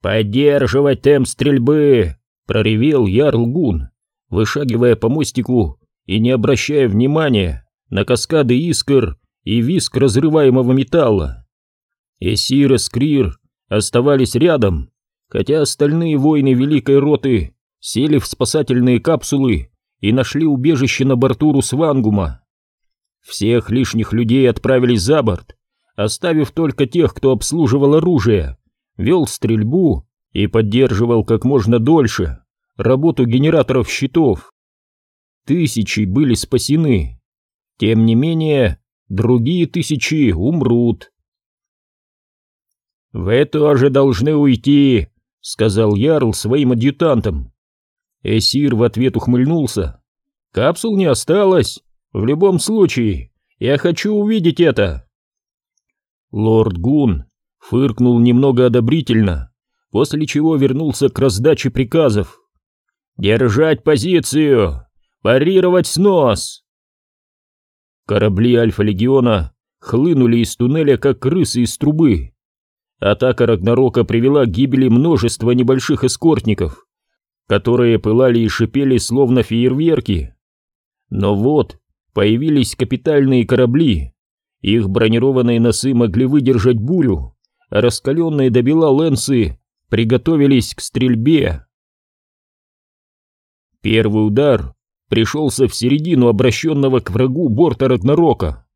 «Поддерживать темп стрельбы!» — проревел Ярл Гун, вышагивая по мостику и не обращая внимания на каскады искр и виск разрываемого металла. Эсир и Скрир оставались рядом, хотя остальные воины Великой Роты сели в спасательные капсулы и нашли убежище на борту Русвангума. Всех лишних людей отправили за борт, оставив только тех, кто обслуживал оружие, вел стрельбу и поддерживал как можно дольше работу генераторов щитов. Тысячи были спасены. Тем не менее, другие тысячи умрут. «Вы тоже должны уйти», — сказал Ярл своим адъютантам. Эсир в ответ ухмыльнулся. «Капсул не осталось. В любом случае, я хочу увидеть это». Лорд Гун фыркнул немного одобрительно, после чего вернулся к раздаче приказов. «Держать позицию! Парировать снос!» Корабли Альфа-Легиона хлынули из туннеля, как крысы из трубы. Атака Рагнарока привела к гибели множества небольших эскортников, которые пылали и шипели, словно фейерверки. Но вот появились капитальные корабли. Их бронированные носы могли выдержать бурю, раскаленные до бела лэнсы приготовились к стрельбе. Первый удар пришелся в середину обращенного к врагу борта Рагнарока.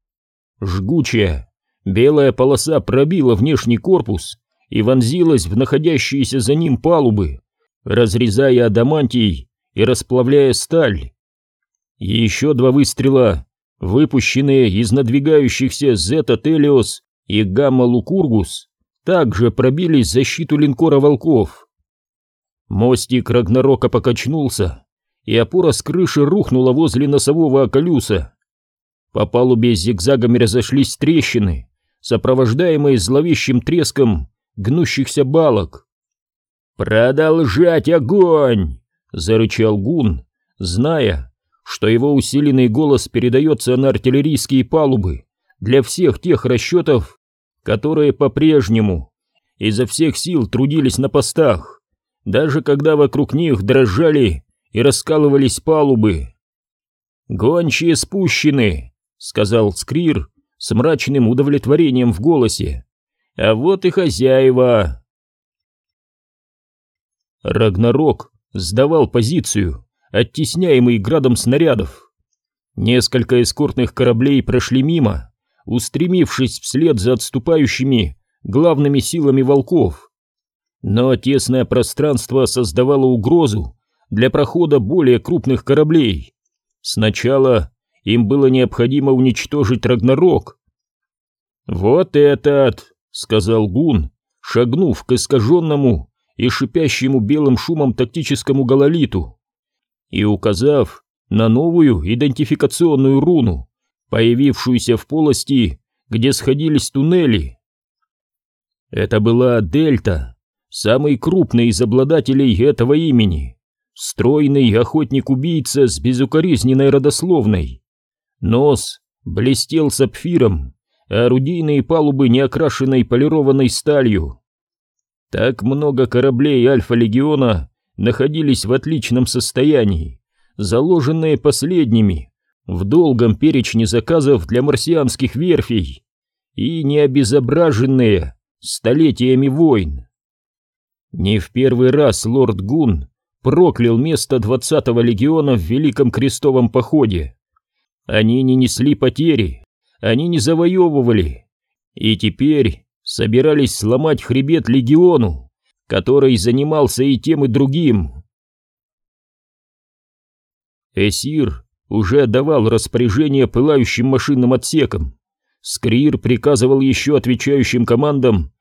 Жгучая, белая полоса пробила внешний корпус и вонзилась в находящиеся за ним палубы, разрезая адамантий и расплавляя сталь. Еще два выстрела, выпущенные из надвигающихся Зета Телиос и Гамма Лукургус, также пробились защиту линкора «Волков». Мостик Рагнарока покачнулся, и опора с крыши рухнула возле носового околюса. По палубе зигзагами разошлись трещины, сопровождаемые зловещим треском гнущихся балок. «Продолжать огонь!» — зарычал Гун, зная, что его усиленный голос передается на артиллерийские палубы для всех тех расчетов, которые по-прежнему изо всех сил трудились на постах, даже когда вокруг них дрожали и раскалывались палубы. «Гончие спущены», — сказал Скрир с мрачным удовлетворением в голосе. «А вот и хозяева». Рагнарок сдавал позицию, оттесняемый градом снарядов. Несколько эскортных кораблей прошли мимо, устремившись вслед за отступающими главными силами волков. Но тесное пространство создавало угрозу для прохода более крупных кораблей. Сначала им было необходимо уничтожить Рагнарок. «Вот этот!» — сказал Гун, шагнув к искаженному и шипящему белым шумом тактическому гололиту, и указав на новую идентификационную руну, появившуюся в полости, где сходились туннели. Это была Дельта, самый крупный из обладателей этого имени, стройный охотник-убийца с безукоризненной родословной. Нос блестел сапфиром, а орудийные палубы неокрашенной полированной сталью. Так много кораблей Альфа-легиона находились в отличном состоянии, заложенные последними в долгом перечне заказов для марсианских верфей и не обезображенные столетиями войн. Не в первый раз лорд Гун проклял место 20-го легиона в Великом Крестовом походе. Они не несли потери, они не завоевывали, и теперь собирались сломать хребет легиону, который занимался и тем, и другим. Эсир уже давал распоряжение пылающим машинным отсекам. Скрир приказывал еще отвечающим командам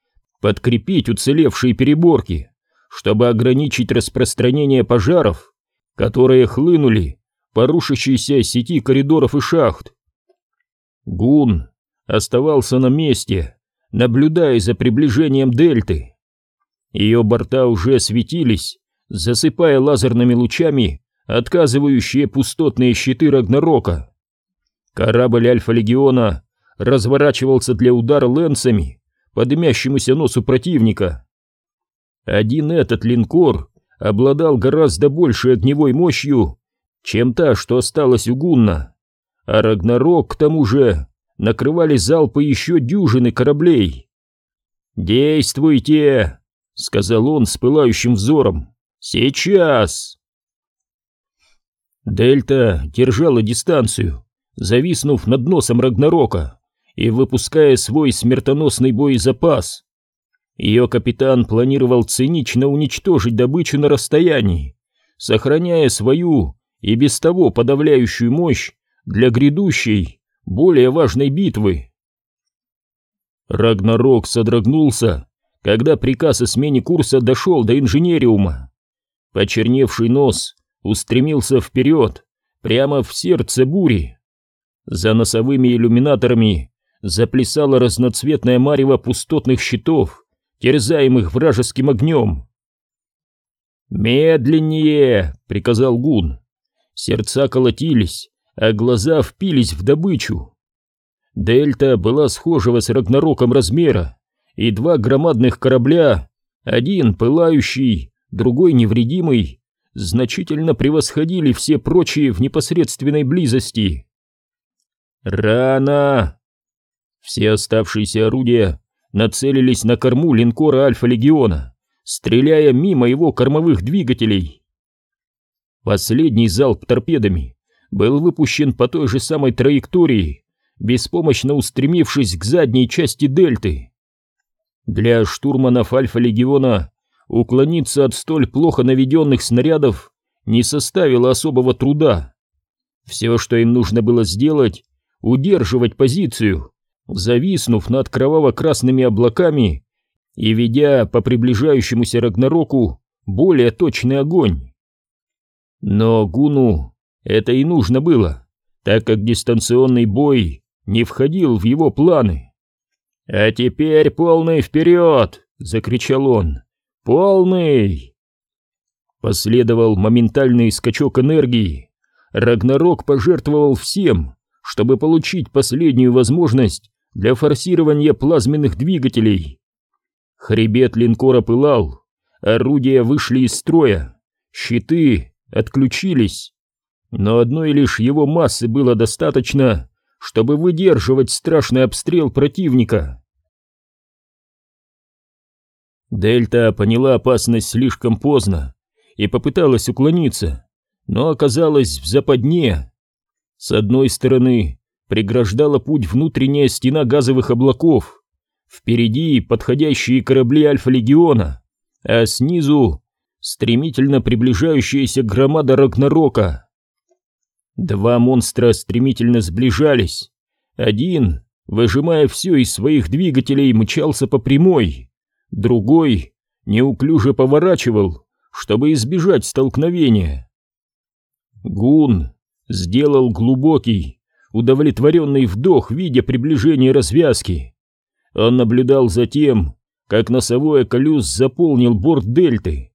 подкрепить уцелевшие переборки, чтобы ограничить распространение пожаров, которые хлынули по рушащейся сети коридоров и шахт. Гун оставался на месте, наблюдая за приближением дельты. Ее борта уже светились, засыпая лазерными лучами отказывающие пустотные щиты Рагнарока. Корабль Альфа-Легиона разворачивался для удара лэнсами по дымящемуся носу противника. Один этот линкор обладал гораздо большей огневой мощью, чем та, что осталась у Гунна, а Рагнарок, к тому же, накрывали залпы еще дюжины кораблей. «Действуйте!» — сказал он с пылающим взором. «Сейчас!» Дельта держала дистанцию, зависнув над носом Рагнарока и выпуская свой смертоносный боезапас. Ее капитан планировал цинично уничтожить добычу на расстоянии, сохраняя свою и без того подавляющую мощь для грядущей, более важной битвы. Рагнарок содрогнулся, когда приказ о смене курса дошел до инженериума. Почерневший нос устремился вперед, прямо в сердце бури. За носовыми иллюминаторами заплясала разноцветная марево пустотных щитов, терзаемых вражеским огнем. «Медленнее!» — приказал Гун. Сердца колотились, а глаза впились в добычу. Дельта была схожего с Рагнароком размера, и два громадных корабля, один пылающий, другой невредимый, значительно превосходили все прочие в непосредственной близости. Рано! Все оставшиеся орудия нацелились на корму линкора Альфа-Легиона, стреляя мимо его кормовых двигателей. Последний залп торпедами был выпущен по той же самой траектории, беспомощно устремившись к задней части дельты. Для штурманов Альфа-легиона уклониться от столь плохо наведенных снарядов не составило особого труда. Все, что им нужно было сделать, удерживать позицию, зависнув над кроваво-красными облаками и ведя по приближающемуся Рагнароку более точный огонь. Но Гуну это и нужно было, так как дистанционный бой не входил в его планы. «А теперь полный вперед!» — закричал он. «Полный!» Последовал моментальный скачок энергии. Рагнарок пожертвовал всем, чтобы получить последнюю возможность для форсирования плазменных двигателей. Хребет линкора пылал, орудия вышли из строя, щиты отключились, но одной лишь его массы было достаточно, чтобы выдерживать страшный обстрел противника. Дельта поняла опасность слишком поздно и попыталась уклониться, но оказалась в западне. С одной стороны преграждала путь внутренняя стена газовых облаков, впереди подходящие корабли Альфа-Легиона, а снизу стремительно приближающаяся громада Рагнарока. Два монстра стремительно сближались. Один, выжимая все из своих двигателей, мчался по прямой. Другой неуклюже поворачивал, чтобы избежать столкновения. Гун сделал глубокий, удовлетворенный вдох, видя приближение развязки. Он наблюдал за тем, как носовой колес заполнил борт дельты.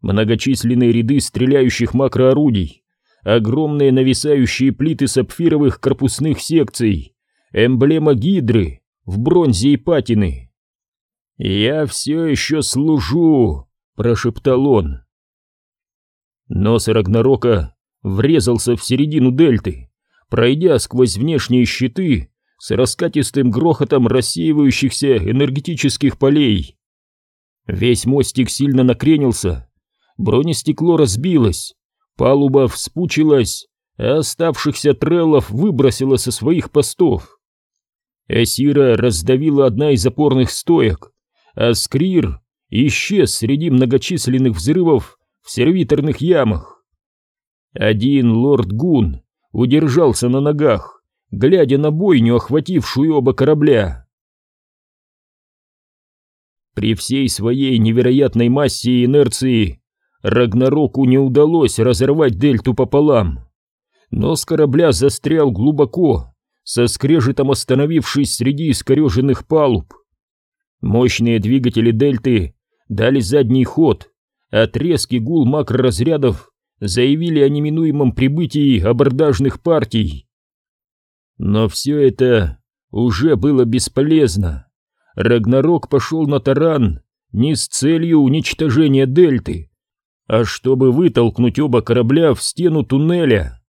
Многочисленные ряды стреляющих макроорудий огромные нависающие плиты сапфировых корпусных секций, эмблема гидры в бронзе и патины. «Я все еще служу», — прошептал он. Нос Рагнарока врезался в середину дельты, пройдя сквозь внешние щиты с раскатистым грохотом рассеивающихся энергетических полей. Весь мостик сильно накренился, бронестекло разбилось, Палуба вспучилась, а оставшихся треллов выбросила со своих постов. Эсира раздавила одна из опорных стоек, а Скрир исчез среди многочисленных взрывов в сервиторных ямах. Один лорд Гун удержался на ногах, глядя на бойню, охватившую оба корабля. При всей своей невероятной массе и инерции Рагнароку не удалось разорвать дельту пополам. Но с корабля застрял глубоко, со скрежетом остановившись среди искореженных палуб. Мощные двигатели дельты дали задний ход, а трески гул макроразрядов заявили о неминуемом прибытии абордажных партий. Но все это уже было бесполезно. Рагнарок пошел на таран, не с целью уничтожения дельты, а чтобы вытолкнуть оба корабля в стену туннеля.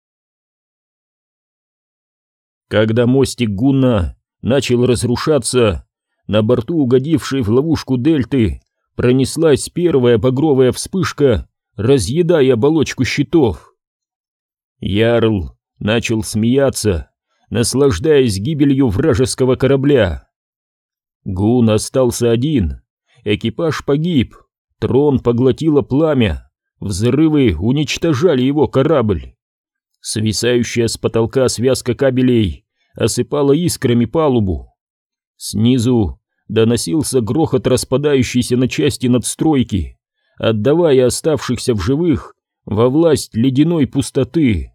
Когда мостик Гунна начал разрушаться, на борту угодившей в ловушку дельты пронеслась первая багровая вспышка, разъедая оболочку щитов. Ярл начал смеяться, наслаждаясь гибелью вражеского корабля. Гун остался один, экипаж погиб, трон поглотило пламя, взрывы уничтожали его корабль. Свисающая с потолка связка кабелей осыпала искрами палубу. Снизу доносился грохот распадающейся на части надстройки, отдавая оставшихся в живых во власть ледяной пустоты.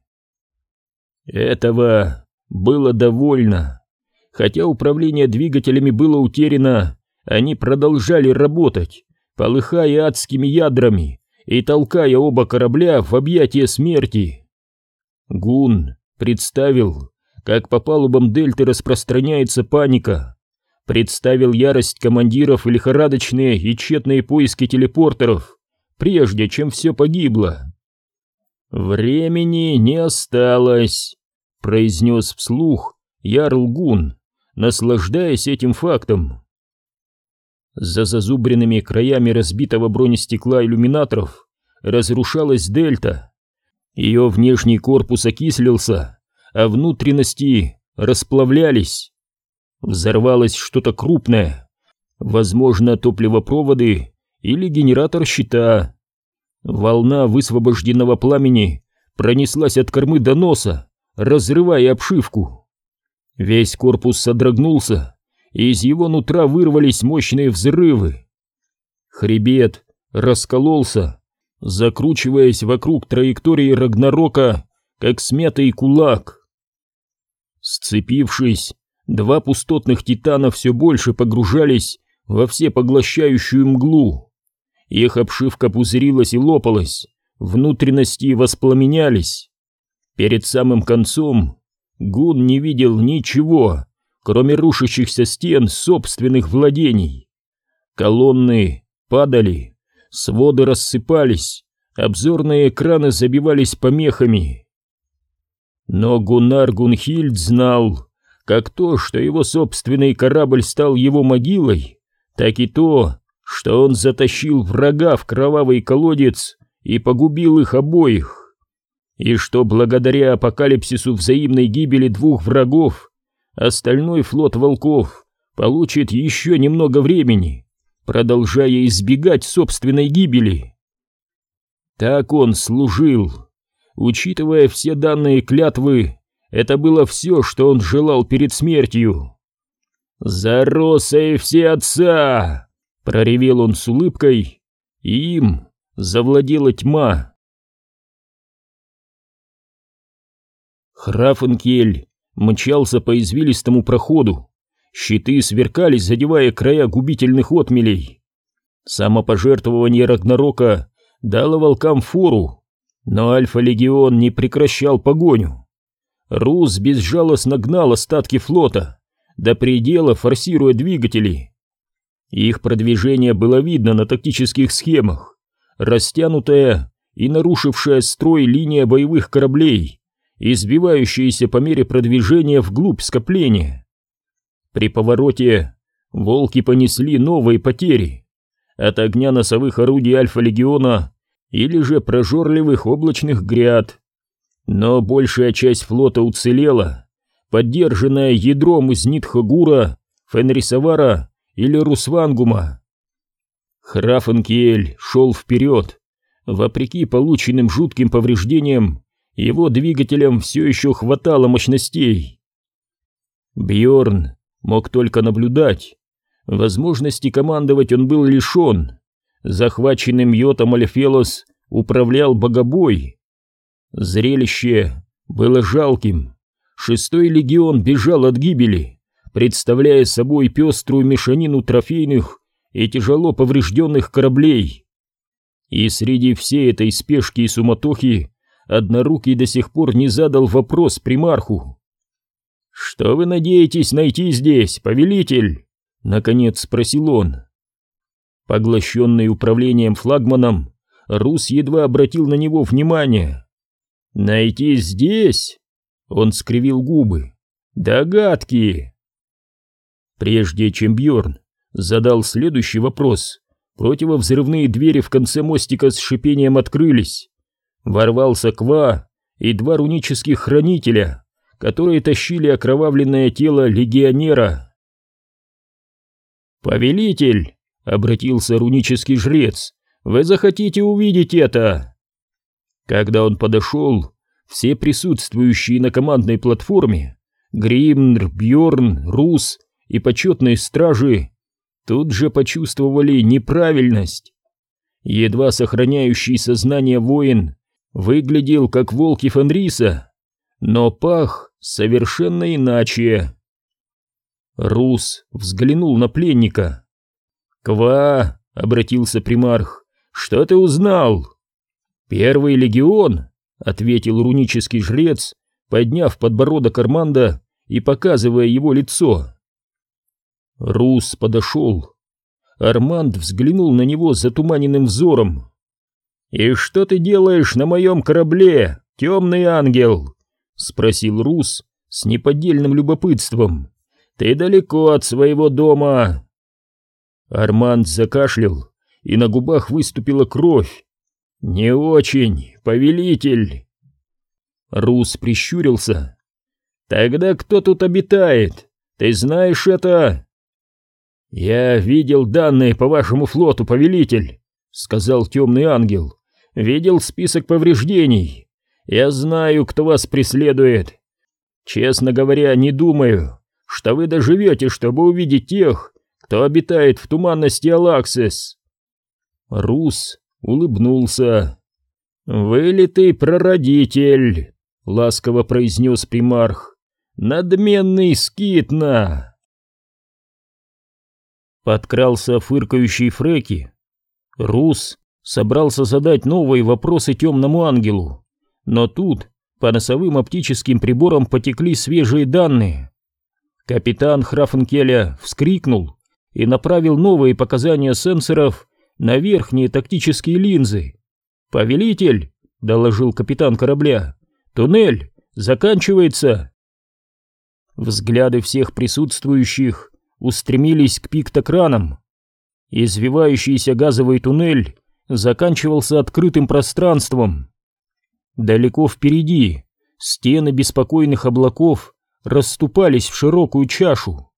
Этого было довольно. Хотя управление двигателями было утеряно, они продолжали работать, полыхая адскими ядрами и толкая оба корабля в объятия смерти. Гун представил, как по палубам дельты распространяется паника, представил ярость командиров и лихорадочные и тщетные поиски телепортеров, прежде чем все погибло. «Времени не осталось», — произнес вслух Ярл Гун, наслаждаясь этим фактом. За зазубренными краями разбитого бронестекла иллюминаторов разрушалась дельта. Ее внешний корпус окислился, а внутренности расплавлялись. Взорвалось что-то крупное, возможно, топливопроводы или генератор щита. Волна высвобожденного пламени пронеслась от кормы до носа, разрывая обшивку. Весь корпус содрогнулся, и из его нутра вырвались мощные взрывы. Хребет раскололся, закручиваясь вокруг траектории Рагнарока, как смятый кулак. Сцепившись, два пустотных титана все больше погружались во всепоглощающую мглу. Их обшивка пузырилась и лопалась, внутренности воспламенялись. Перед самым концом Гун не видел ничего, кроме рушащихся стен собственных владений. Колонны падали, своды рассыпались, обзорные экраны забивались помехами. Но Гуннар Гунхильд знал, как то, что его собственный корабль стал его могилой, так и то, что он затащил врага в кровавый колодец и погубил их обоих, и что благодаря апокалипсису взаимной гибели двух врагов остальной флот волков получит еще немного времени, продолжая избегать собственной гибели. Так он служил. Учитывая все данные клятвы, это было все, что он желал перед смертью. «За Роса и все отца!» Проревел он с улыбкой, и им завладела тьма. Храфенкель мчался по извилистому проходу, щиты сверкались, задевая края губительных отмелей. Самопожертвование Рагнарока дало волкам фору, но Альфа-легион не прекращал погоню. Рус безжалостно гнал остатки флота, до предела форсируя двигатели. Их продвижение было видно на тактических схемах, растянутая и нарушившая строй линия боевых кораблей, избивающаяся по мере продвижения вглубь скопления. При повороте волки понесли новые потери от огня носовых орудий Альфа-легиона или же прожорливых облачных гряд. Но большая часть флота уцелела, поддержанная ядром из Нитхагура, Фенрисавара или Русвангума. Храфенкель шел вперед. Вопреки полученным жутким повреждениям, его двигателям все еще хватало мощностей. Бьорн мог только наблюдать. Возможности командовать он был лишен. Захваченным йотом Альфелос управлял богобой. Зрелище было жалким. Шестой легион бежал от гибели представляя собой пеструю мешанину трофейных и тяжело поврежденных кораблей. И среди всей этой спешки и суматохи Однорукий до сих пор не задал вопрос примарху. «Что вы надеетесь найти здесь, повелитель?» — наконец спросил он. Поглощенный управлением флагманом, Рус едва обратил на него внимание. «Найти здесь?» Он скривил губы. «Догадки!» Прежде чем Бьорн задал следующий вопрос, противовзрывные двери в конце мостика с шипением открылись. Ворвался Ква и два рунических хранителя, которые тащили окровавленное тело легионера. «Повелитель!» — обратился рунический жрец. «Вы захотите увидеть это?» Когда он подошел, все присутствующие на командной платформе Гримнр, Бьорн, Рус и почетные стражи тут же почувствовали неправильность. Едва сохраняющий сознание воин выглядел как волки Фенриса, но пах совершенно иначе. Рус взглянул на пленника. «Ква!» — обратился примарх. «Что ты узнал?» «Первый легион!» — ответил рунический жрец, подняв подбородок Арманда и показывая его лицо. Рус подошел. Арманд взглянул на него затуманенным взором. «И что ты делаешь на моем корабле, темный ангел?» — спросил Рус с неподдельным любопытством. «Ты далеко от своего дома». Арманд закашлял, и на губах выступила кровь. «Не очень, повелитель!» Рус прищурился. «Тогда кто тут обитает? Ты знаешь это?» «Я видел данные по вашему флоту, повелитель», — сказал темный ангел. «Видел список повреждений. Я знаю, кто вас преследует. Честно говоря, не думаю, что вы доживете, чтобы увидеть тех, кто обитает в туманности Алаксис». Рус улыбнулся. «Вылитый прародитель», — ласково произнес примарх. «Надменный скитна». Подкрался фыркающий Фреки. Рус собрался задать новые вопросы темному ангелу, но тут по носовым оптическим приборам потекли свежие данные. Капитан Храфенкеля вскрикнул и направил новые показания сенсоров на верхние тактические линзы. «Повелитель!» — доложил капитан корабля. «Туннель заканчивается!» Взгляды всех присутствующих устремились к пиктокранам. Извивающийся газовый туннель заканчивался открытым пространством. Далеко впереди стены беспокойных облаков расступались в широкую чашу.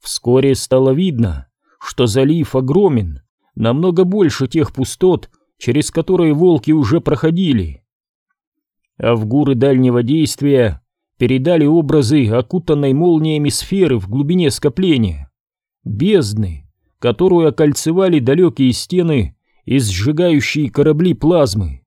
Вскоре стало видно, что залив огромен, намного больше тех пустот, через которые волки уже проходили. Авгуры дальнего действия передали образы окутанной молниями сферы в глубине скопления, бездны, которую окольцевали далекие стены и сжигающие корабли плазмы.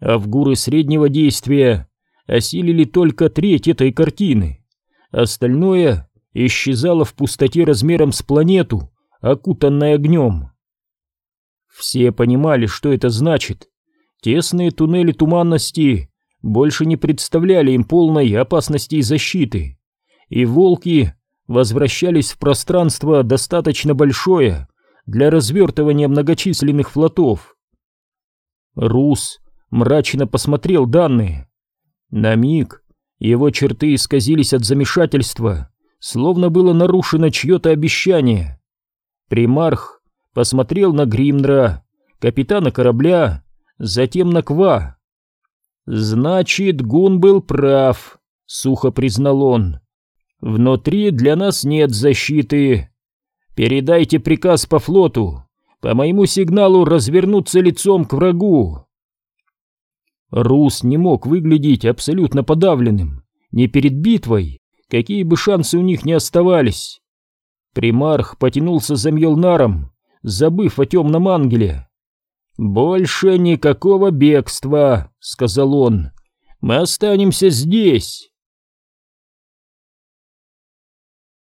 Авгуры среднего действия осилили только треть этой картины, остальное исчезало в пустоте размером с планету, окутанной огнем. Все понимали, что это значит. Тесные туннели туманности больше не представляли им полной опасности и защиты, и волки возвращались в пространство достаточно большое для развертывания многочисленных флотов. Рус мрачно посмотрел данные. На миг его черты исказились от замешательства, словно было нарушено чье-то обещание. Примарх посмотрел на Гримнра, капитана корабля, затем на Ква. «Значит, Гун был прав», — сухо признал он. «Внутри для нас нет защиты. Передайте приказ по флоту, по моему сигналу развернуться лицом к врагу». Рус не мог выглядеть абсолютно подавленным, не перед битвой, какие бы шансы у них не оставались. Примарх потянулся за Мьелнаром, забыв о темном ангеле. «Больше никакого бегства», — сказал он. «Мы останемся здесь».